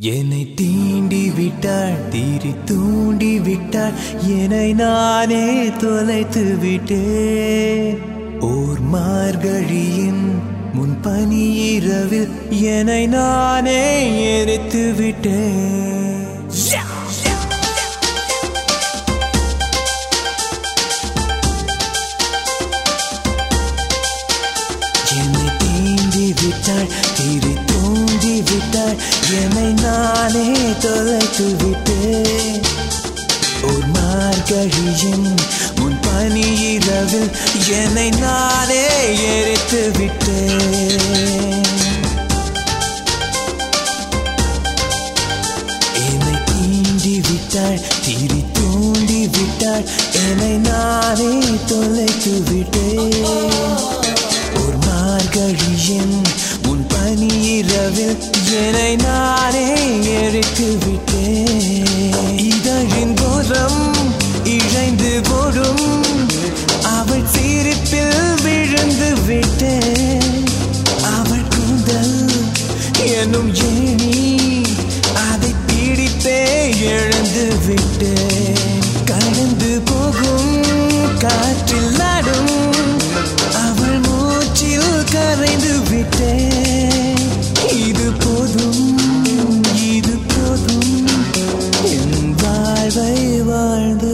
என்னை தீண்டி விட்டாள் தீரி தூண்டி விட்டாள் என்னை நானே தொலைத்து விட்டேன். ஓர் மார்கழியின் முன் பனி இரவில் என்னை நானே எரித்து விட்டேன். என்னை தீண்டி விட்டாள் தீரி நானே தொலைத்து விட்டேன் ஒரு மார்கழியின் முன் பனி இரவில் என்னை நானே எரித்து விட்டேன் என்னை தீண்டி விட்டாள் திரி தூண்டி விட்டாள் என்னை நானே தொலைத்து விட்டேன் என்னை நானே எரித்து விட்டேன் இதழின் கோரம் இழைந்து போடும் அவள் சிரிப்பில் விழுந்து விட்டேன். அவள் கூந்தல் என்னும் ஏணி அதை பிடித்தே எழுந்து விட்டேன். கடந்து போகும் காற்றில் ஆடும் அவள் மூச்சில் கரைந்து விட்டேன். வாழ்வை வாழ்ந்து